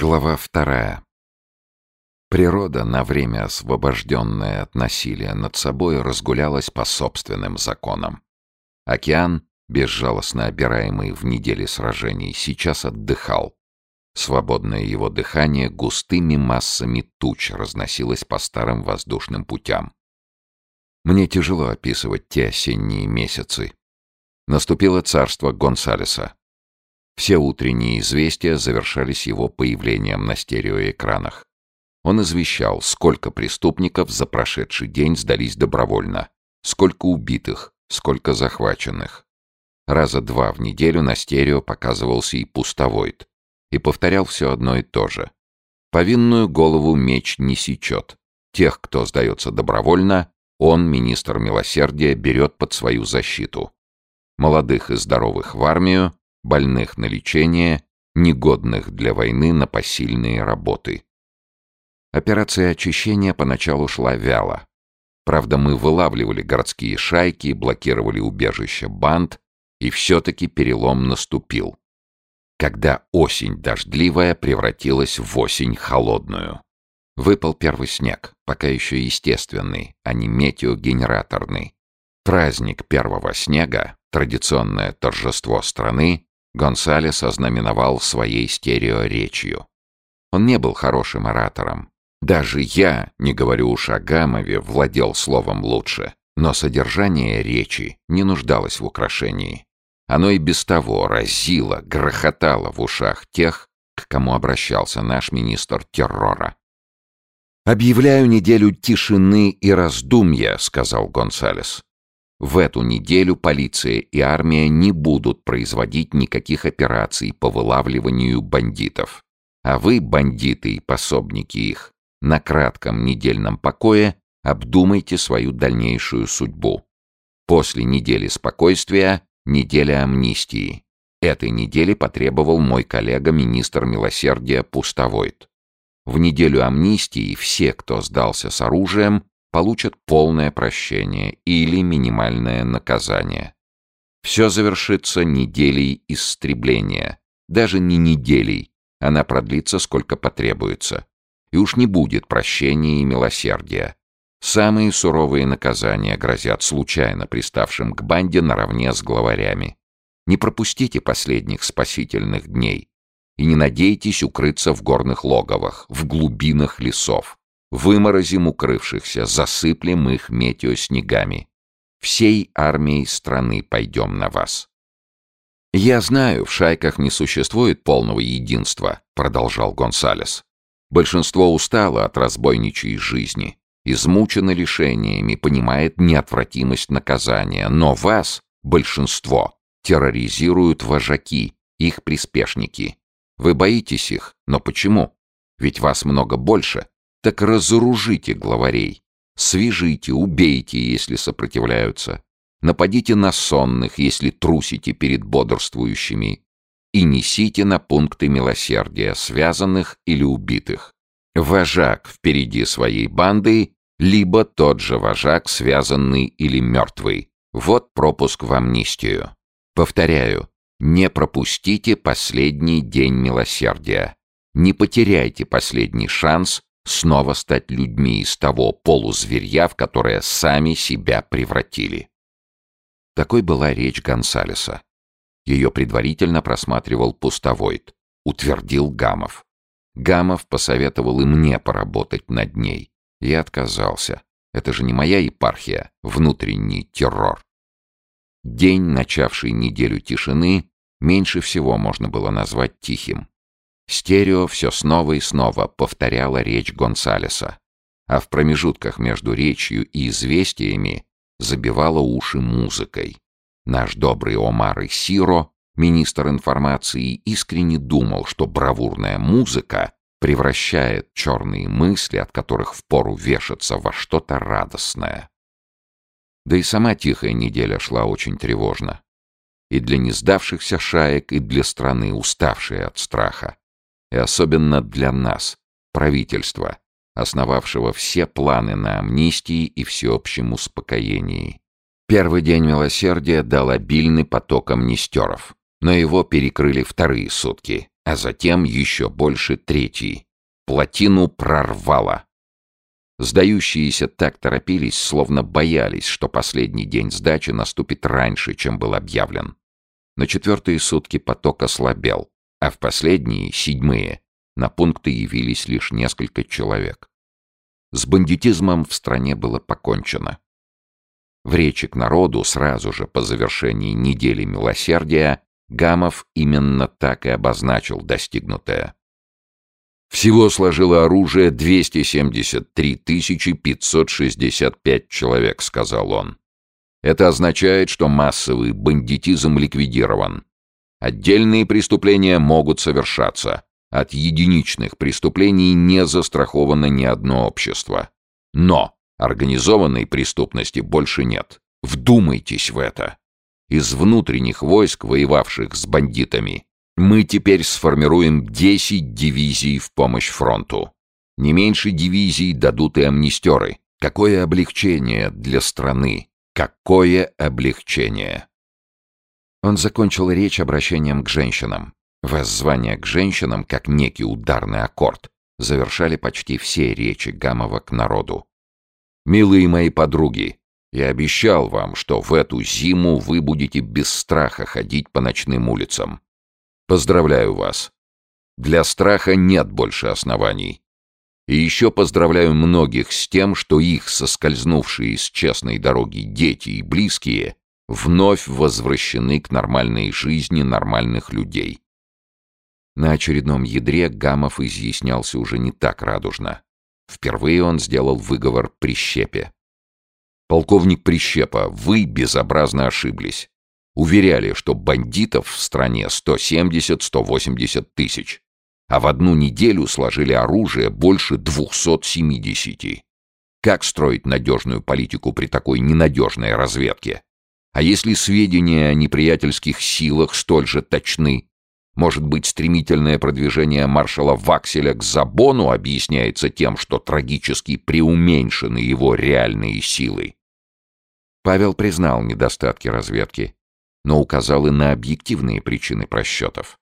Глава вторая. Природа, на время освобожденная от насилия над собой, разгулялась по собственным законам. Океан, безжалостно обираемый в неделе сражений, сейчас отдыхал. Свободное его дыхание густыми массами туч разносилось по старым воздушным путям. Мне тяжело описывать те осенние месяцы. Наступило царство Гонсалеса. Все утренние известия завершались его появлением на стереоэкранах. Он извещал, сколько преступников за прошедший день сдались добровольно, сколько убитых, сколько захваченных. Раза два в неделю на стерео показывался и пустовойт, и повторял все одно и то же. Повинную голову меч не сечет. Тех, кто сдается добровольно, он, министр милосердия, берет под свою защиту. Молодых и здоровых в армию, больных на лечение, негодных для войны на посильные работы. Операция очищения поначалу шла вяло. Правда, мы вылавливали городские шайки, блокировали убежища банд, и все-таки перелом наступил. Когда осень дождливая превратилась в осень холодную. Выпал первый снег, пока еще естественный, а не метеогенераторный. Праздник первого снега, традиционное торжество страны, Гонсалес ознаменовал своей стереоречью. Он не был хорошим оратором. Даже я, не говорю уж о Гамове, владел словом лучше, но содержание речи не нуждалось в украшении. Оно и без того разило, грохотало в ушах тех, к кому обращался наш министр террора. «Объявляю неделю тишины и раздумья», — сказал Гонсалес. В эту неделю полиция и армия не будут производить никаких операций по вылавливанию бандитов. А вы, бандиты и пособники их, на кратком недельном покое обдумайте свою дальнейшую судьбу. После недели спокойствия – неделя амнистии. Этой недели потребовал мой коллега, министр милосердия Пустовойт. В неделю амнистии все, кто сдался с оружием, получат полное прощение или минимальное наказание. Все завершится неделей истребления. Даже не неделей, она продлится сколько потребуется. И уж не будет прощения и милосердия. Самые суровые наказания грозят случайно приставшим к банде наравне с главарями. Не пропустите последних спасительных дней и не надейтесь укрыться в горных логовах, в глубинах лесов. Выморозим укрывшихся, засыплем их метеоснегами. Всей армией страны пойдем на вас. «Я знаю, в шайках не существует полного единства», — продолжал Гонсалес. «Большинство устало от разбойничьей жизни, измучено лишениями, понимает неотвратимость наказания, но вас, большинство, терроризируют вожаки, их приспешники. Вы боитесь их, но почему? Ведь вас много больше, так разоружите главарей. Свяжите, убейте, если сопротивляются. Нападите на сонных, если трусите перед бодрствующими. И несите на пункты милосердия, связанных или убитых. Вожак впереди своей банды, либо тот же вожак, связанный или мертвый. Вот пропуск в амнистию. Повторяю, не пропустите последний день милосердия. Не потеряйте последний шанс снова стать людьми из того полузверья, в которое сами себя превратили. Такой была речь Гонсалеса. Ее предварительно просматривал Пустовойт, утвердил Гамов. Гамов посоветовал и мне поработать над ней. Я отказался. Это же не моя епархия, внутренний террор. День, начавший неделю тишины, меньше всего можно было назвать тихим. Стерео все снова и снова повторяла речь Гонсалеса, а в промежутках между речью и известиями забивала уши музыкой. Наш добрый Омар Сиро, министр информации, искренне думал, что бравурная музыка превращает черные мысли, от которых впору вешаться, во что-то радостное. Да и сама тихая неделя шла очень тревожно. И для несдавшихся шаек, и для страны, уставшей от страха и особенно для нас, правительства, основавшего все планы на амнистии и всеобщем успокоении. Первый день милосердия дал обильный поток амнистеров, но его перекрыли вторые сутки, а затем еще больше третий. Плотину прорвало. Сдающиеся так торопились, словно боялись, что последний день сдачи наступит раньше, чем был объявлен. На четвертые сутки поток ослабел, а в последние, седьмые, на пункты явились лишь несколько человек. С бандитизмом в стране было покончено. В речи к народу сразу же по завершении недели милосердия Гамов именно так и обозначил достигнутое. Всего сложило оружие 273 565 человек, сказал он. Это означает, что массовый бандитизм ликвидирован. Отдельные преступления могут совершаться. От единичных преступлений не застраховано ни одно общество. Но организованной преступности больше нет. Вдумайтесь в это. Из внутренних войск, воевавших с бандитами, мы теперь сформируем 10 дивизий в помощь фронту. Не меньше дивизий дадут и амнистеры. Какое облегчение для страны! Какое облегчение! Он закончил речь обращением к женщинам. Воззвание к женщинам, как некий ударный аккорд, завершали почти все речи Гамова к народу. «Милые мои подруги, я обещал вам, что в эту зиму вы будете без страха ходить по ночным улицам. Поздравляю вас. Для страха нет больше оснований. И еще поздравляю многих с тем, что их соскользнувшие с честной дороги дети и близкие вновь возвращены к нормальной жизни нормальных людей. На очередном ядре Гамов изъяснялся уже не так радужно. Впервые он сделал выговор Прищепе. «Полковник Прищепа, вы безобразно ошиблись. Уверяли, что бандитов в стране 170-180 тысяч, а в одну неделю сложили оружие больше 270. Как строить надежную политику при такой ненадежной разведке? А если сведения о неприятельских силах столь же точны? Может быть, стремительное продвижение маршала Вакселя к Забону объясняется тем, что трагически преуменьшены его реальные силы? Павел признал недостатки разведки но указал и на объективные причины просчетов.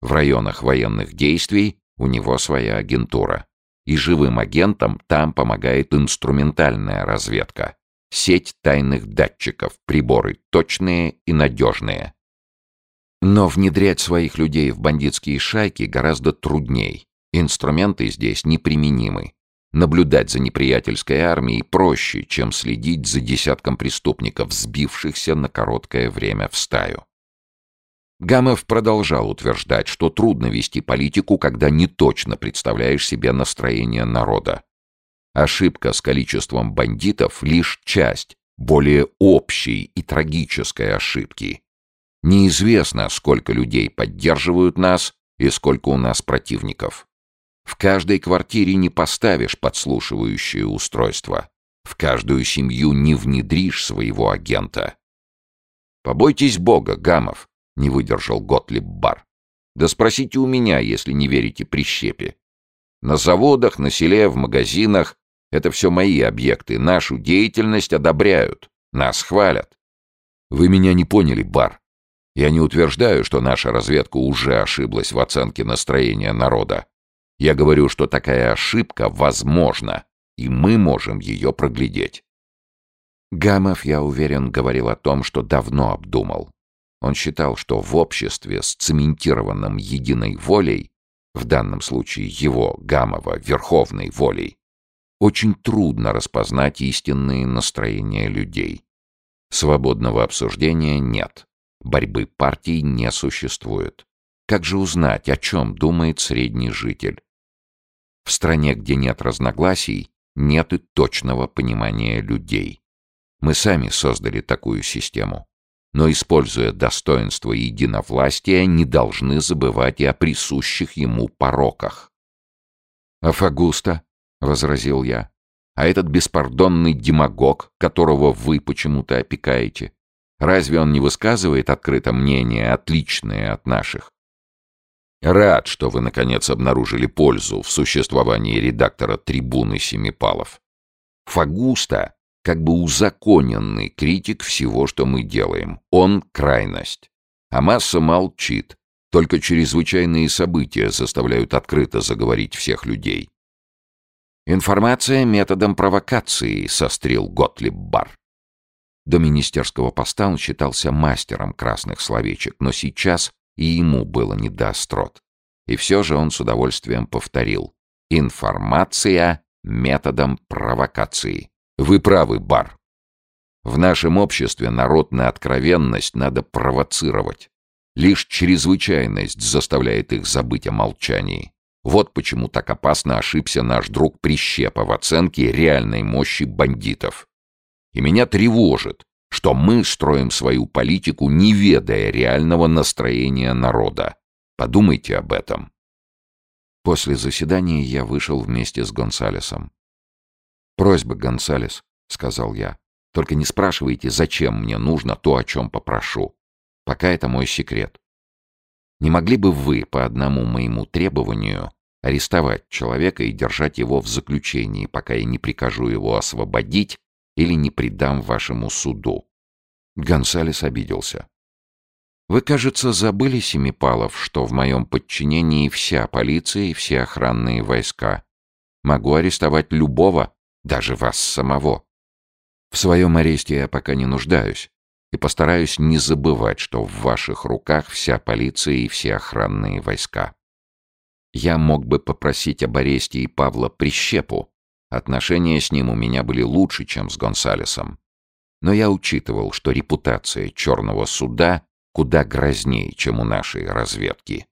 В районах военных действий у него своя агентура. И живым агентам там помогает инструментальная разведка. Сеть тайных датчиков, приборы точные и надежные. Но внедрять своих людей в бандитские шайки гораздо трудней. Инструменты здесь неприменимы. Наблюдать за неприятельской армией проще, чем следить за десятком преступников, сбившихся на короткое время в стаю. Гамов продолжал утверждать, что трудно вести политику, когда не точно представляешь себе настроение народа. Ошибка с количеством бандитов — лишь часть более общей и трагической ошибки. Неизвестно, сколько людей поддерживают нас и сколько у нас противников. В каждой квартире не поставишь подслушивающее устройство. В каждую семью не внедришь своего агента. «Побойтесь Бога, Гамов», — не выдержал Готлиб Бар. «Да спросите у меня, если не верите прищепе. На заводах, на селе, в магазинах — это все мои объекты. Нашу деятельность одобряют. Нас хвалят». «Вы меня не поняли, Бар. Я не утверждаю, что наша разведка уже ошиблась в оценке настроения народа. Я говорю, что такая ошибка возможна, и мы можем ее проглядеть. Гамов, я уверен, говорил о том, что давно обдумал. Он считал, что в обществе с цементированным единой волей, в данном случае его, Гамова, верховной волей, очень трудно распознать истинные настроения людей. Свободного обсуждения нет. Борьбы партий не существует. Как же узнать, о чем думает средний житель? В стране, где нет разногласий, нет и точного понимания людей. Мы сами создали такую систему. Но, используя достоинство единовластия, не должны забывать и о присущих ему пороках. «А Фагуста?» — возразил я. «А этот беспардонный демагог, которого вы почему-то опекаете, разве он не высказывает открыто мнение, отличное от наших? Рад, что вы, наконец, обнаружили пользу в существовании редактора «Трибуны Семипалов». Фагуста как бы узаконенный критик всего, что мы делаем. Он — крайность. А масса молчит, Только чрезвычайные события заставляют открыто заговорить всех людей. «Информация методом провокации», — сострил Готлиб Бар. До министерского поста он считался мастером красных словечек, но сейчас и ему было не до острот. И все же он с удовольствием повторил. «Информация методом провокации». Вы правы, Бар. В нашем обществе народ на откровенность надо провоцировать. Лишь чрезвычайность заставляет их забыть о молчании. Вот почему так опасно ошибся наш друг Прищепа в оценке реальной мощи бандитов. И меня тревожит, что мы строим свою политику, не ведая реального настроения народа. Подумайте об этом. После заседания я вышел вместе с Гонсалесом. «Просьба, Гонсалес», — сказал я. «Только не спрашивайте, зачем мне нужно то, о чем попрошу. Пока это мой секрет. Не могли бы вы по одному моему требованию арестовать человека и держать его в заключении, пока я не прикажу его освободить или не предам вашему суду?» Гонсалес обиделся. «Вы, кажется, забыли, Семипалов, что в моем подчинении вся полиция и все охранные войска. Могу арестовать любого, даже вас самого. В своем аресте я пока не нуждаюсь и постараюсь не забывать, что в ваших руках вся полиция и все охранные войска. Я мог бы попросить об аресте и Павла Прищепу. Отношения с ним у меня были лучше, чем с Гонсалесом. Но я учитывал, что репутация черного суда куда грознее, чем у нашей разведки.